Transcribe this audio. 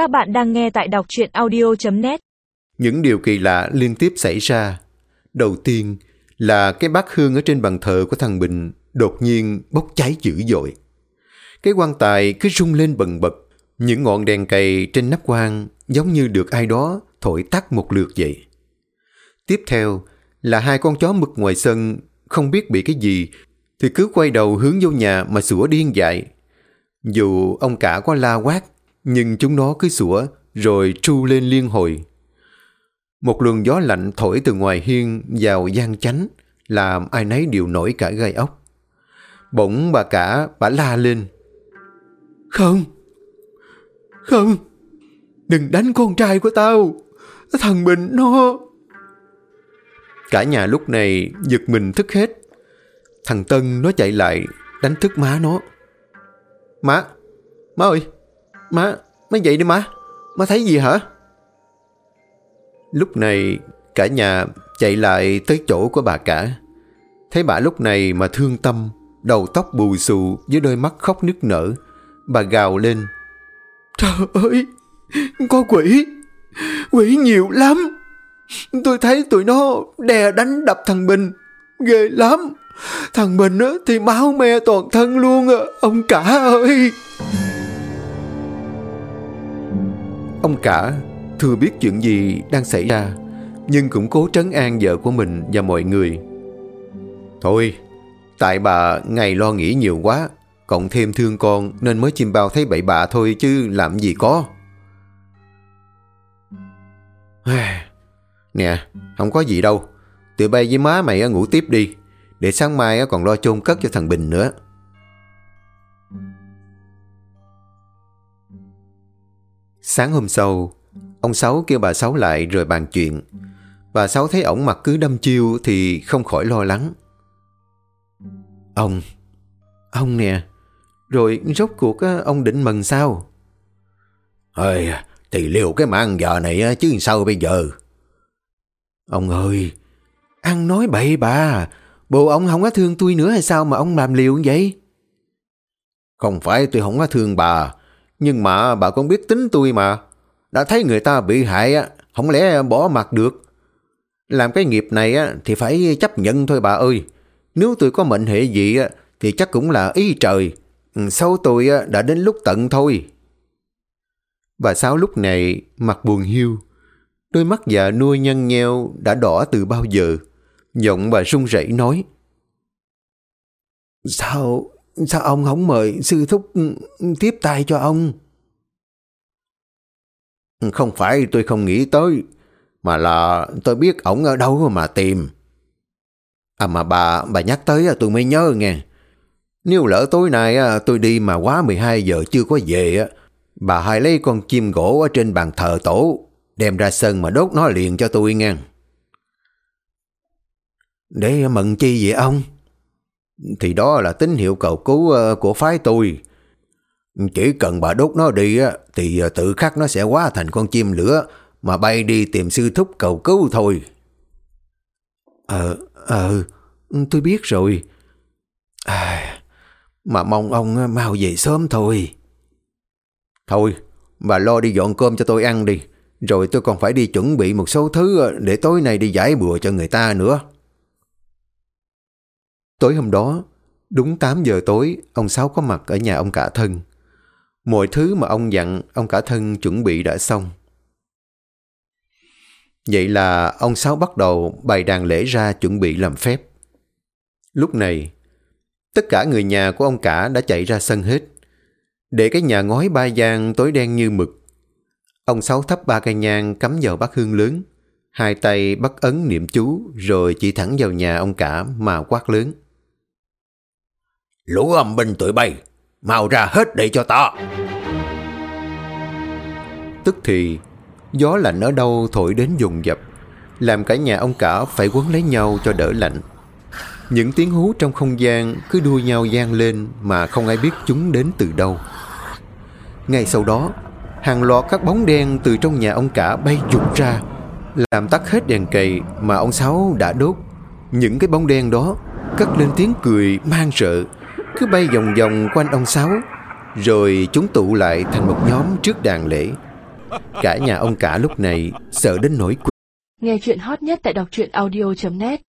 Các bạn đang nghe tại đọc truyện audio.net Những điều kỳ lạ liên tiếp xảy ra. Đầu tiên là cái bát hương ở trên bàn thờ của thằng Bình đột nhiên bốc cháy dữ dội. Cái quan tài cứ rung lên bần bật. Những ngọn đèn cầy trên nắp quan giống như được ai đó thổi tắt một lượt vậy. Tiếp theo là hai con chó mực ngoài sân không biết bị cái gì thì cứ quay đầu hướng vô nhà mà sủa điên dại. Dù ông cả có la quát nhưng chúng nó cứ sủa, rồi tru lên liên hồi. Một luồng gió lạnh thổi từ ngoài hiên vào gian chánh, làm ai nấy đều nổi cả gai ốc. Bỗng bà cả, bà la lên. Không! Không! Đừng đánh con trai của tao! Thằng Bình nó... Cả nhà lúc này giật mình thức hết. Thằng Tân nó chạy lại, đánh thức má nó. Má! Má ơi! Má! Má dậy đi má! Má thấy gì hả? Lúc này cả nhà chạy lại tới chỗ của bà cả. Thấy bà lúc này mà thương tâm, đầu tóc bù xù với đôi mắt khóc nức nở. Bà gào lên. Trời ơi! Có quỷ! Quỷ nhiều lắm! Tôi thấy tụi nó đè đánh đập thằng Bình. Ghê lắm! Thằng Bình á, thì máu me toàn thân luôn à. Ông cả ơi! Ông cả thừa biết chuyện gì đang xảy ra nhưng cũng cố trấn an vợ của mình và mọi người. Thôi, tại bà ngày lo nghĩ nhiều quá, cộng thêm thương con nên mới chim bao thấy bậy bạ thôi chứ làm gì có. Nè, không có gì đâu. Tụi bay với má mày ngủ tiếp đi. Để sáng mai còn lo chôn cất cho thằng Bình nữa. Sáng hôm sau, ông Sáu kêu bà Sáu lại rồi bàn chuyện. Bà Sáu thấy ổng mặt cứ đâm chiêu thì không khỏi lo lắng. Ông, ông nè, rồi rốt cuộc ông định mần sao? Ơi, thì liều cái mạng giờ này chứ sao bây giờ? Ông ơi, ăn nói bậy bà, bộ ông không có thương tôi nữa hay sao mà ông làm liều vậy? Không phải tôi không có thương bà, nhưng mà bà con biết tính tôi mà. Đã thấy người ta bị hại, không lẽ bỏ mặt được. Làm cái nghiệp này thì phải chấp nhận thôi bà ơi. Nếu tôi có mệnh hệ gì thì chắc cũng là ý trời. Ừ, sau tôi đã đến lúc tận thôi. Bà Sáu lúc này mặt buồn hiu. Đôi mắt già nuôi nhăn nheo đã đỏ từ bao giờ. Giọng bà run rẩy nói. Sao, sao ông không mời sư thúc ừ, ừ, tiếp tay cho ông? Không phải tôi không nghĩ tới, mà là tôi biết ổng ở đâu mà tìm. À mà bà, bà nhắc tới à, tôi mới nhớ nghe. Nếu lỡ tối nay à, tôi đi mà quá 12 giờ chưa có về, bà hãy lấy con chim gỗ ở trên bàn thờ tổ, đem ra sân mà đốt nó liền cho tôi nghe. Để mận chi vậy ông? Thì đó là tín hiệu cầu cứu của phái tôi. Chỉ cần bà đốt nó đi thì tự khắc nó sẽ hóa thành con chim lửa mà bay đi tìm sư thúc cầu cứu thôi. Ờ, ờ, tôi biết rồi. À, mà mong ông mau về sớm thôi. Thôi, bà lo đi dọn cơm cho tôi ăn đi. Rồi tôi còn phải đi chuẩn bị một số thứ để tối nay đi giải bùa cho người ta nữa. Tối hôm đó, đúng 8 giờ tối, ông Sáu có mặt ở nhà ông cả thân. Mọi thứ mà ông dặn, ông cả thân chuẩn bị đã xong. Vậy là ông Sáu bắt đầu bày đàn lễ ra chuẩn bị làm phép. Lúc này, tất cả người nhà của ông cả đã chạy ra sân hết. Để cái nhà ngói ba gian tối đen như mực. Ông Sáu thắp ba cây nhang cắm vào bát hương lớn. Hai tay bắt ấn niệm chú rồi chỉ thẳng vào nhà ông cả mà quát lớn. Lũ âm binh tụi bay, mau ra hết để cho ta. Tức thì, gió lạnh ở đâu thổi đến dùng dập, làm cả nhà ông cả phải quấn lấy nhau cho đỡ lạnh. Những tiếng hú trong không gian cứ đua nhau gian lên mà không ai biết chúng đến từ đâu. Ngay sau đó, hàng loạt các bóng đen từ trong nhà ông cả bay dục ra, làm tắt hết đèn cầy mà ông Sáu đã đốt. Những cái bóng đen đó cất lên tiếng cười mang sợ, cứ bay vòng vòng quanh ông Sáu, rồi chúng tụ lại thành một nhóm trước đàn lễ. Cả nhà ông cả lúc này sợ đến nỗi Nghe chuyện hot nhất tại đọc truyện audio.net